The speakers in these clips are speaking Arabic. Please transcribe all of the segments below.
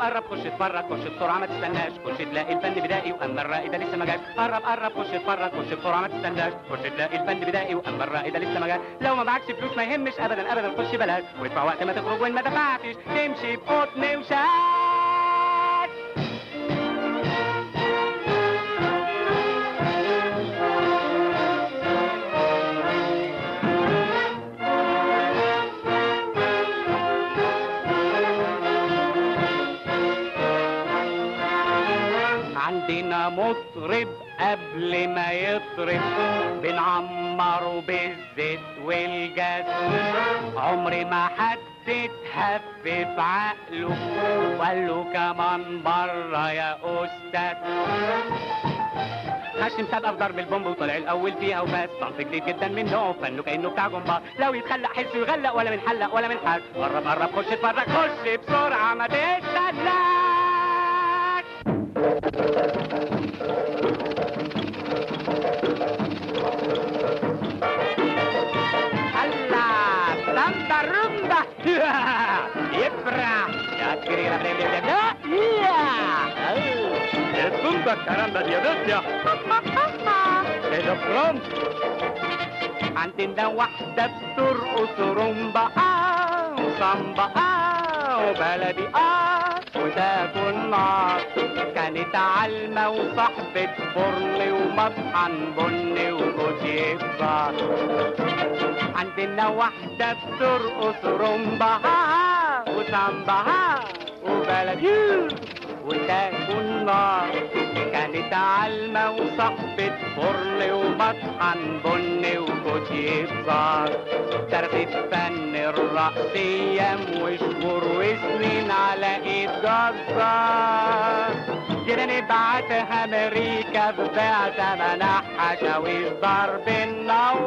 خش اتفرج خش بسرعة ما تستناش. خش تلاقي الفن بدائي وأما الرائد لسه ما جاش. قرب قرب خش اتفرج خش بسرعة ما تستناش. خش تلاقي الفن بدائي وأما الرائد لسه ما جاش. لو ما معكش فلوس ما يهمش ابدا ابدا خش بلاش. وادفع وقت ما تخرج وان ما دفعتش. تمشي بقطن وشاش عندنا مطرب قبل ما يطرب. بنعمره بالزيت والجاز عمري ما حد اتهفف عقله. وقال له كمان بره يا أستاذ خش مسابقه في ضرب البومب وطلع الأول فيها وبس صنف جديد جدا من نوعه فنه كانه بتاع جمبار لو يتخلق حسه يغلق ولا من حلق ولا من حاج قرب قرب خش اتفرج. خش بسرعة ما تستناش يفرح يا كريرة بلي بلي بلي يا السومبا caramba دي bestia كده فرونت عندنا واحدة بترقص رومبا آه وسامبا آه وبلدي آه وتاكل نار كانت عالمة وصاحبة فرن ومطحن بن وكوتشي بار عندنا واحدة بترقص رومبا ها وسامبا ها وبلدي وتاكل نار كانت عالمة وصاحبة فرن ومطحن بن وكوتشي بزار درست فن الرقص أيام وشهور وسنين على إيد جزار جينا نبعتها أمريكا ببيع تمنها حشاويش ضرب النوار.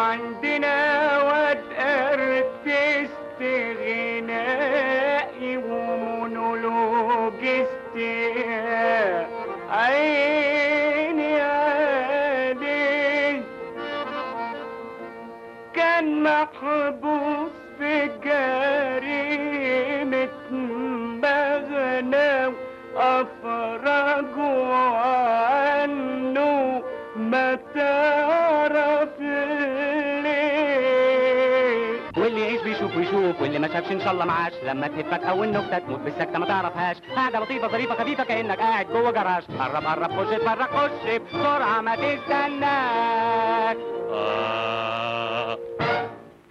وعندنا واد artist غنائي ومونولوجست عيني عليه كان محبوس في جريمة مغنى أفرجوا واللي يعيش بيشوف ويشوف واللي ما شافش إن شاء الله معاش. لما تهفك أو النكته تموت بالسكته ما تعرفهاش. قاعدة لطيفة ظريفة خفيفة كأنك قاعد جوه جراج. قرب قرب خش اتفرج خش بسرعة ما تستناش. آه.